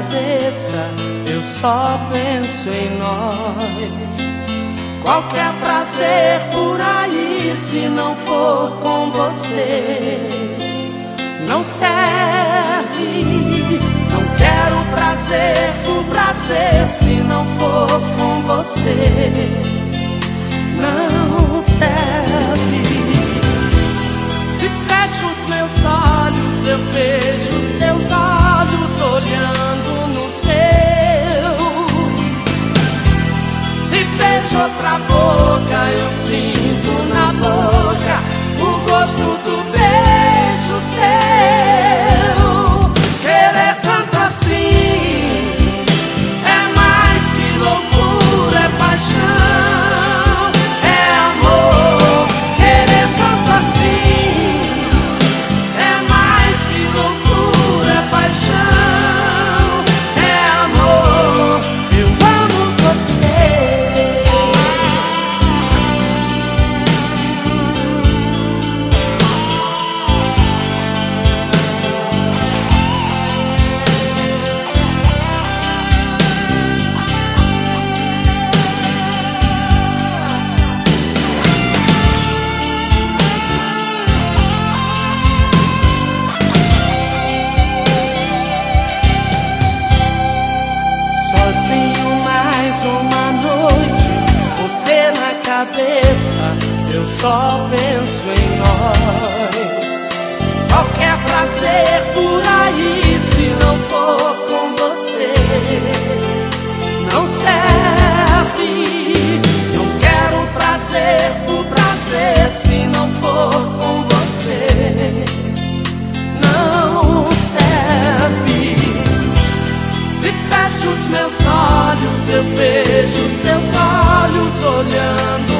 cabeça eu só penso em nós. Qualquer prazer por aí, se não for com você, não serve. Não quero prazer por prazer, se não for com você, não serve. Se fecho os meus olhos, eu vejo outra boca, eu sinto cabeça, eu só penso em nós. Qualquer prazer por aí, se não for com você, não serve. Não quero prazer por prazer, se não for com você, não serve. Se fecho os meus olhos, eu vejo seus olhos olhando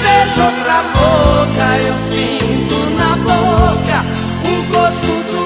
Beijo outra boca, eu sinto na boca o gosto do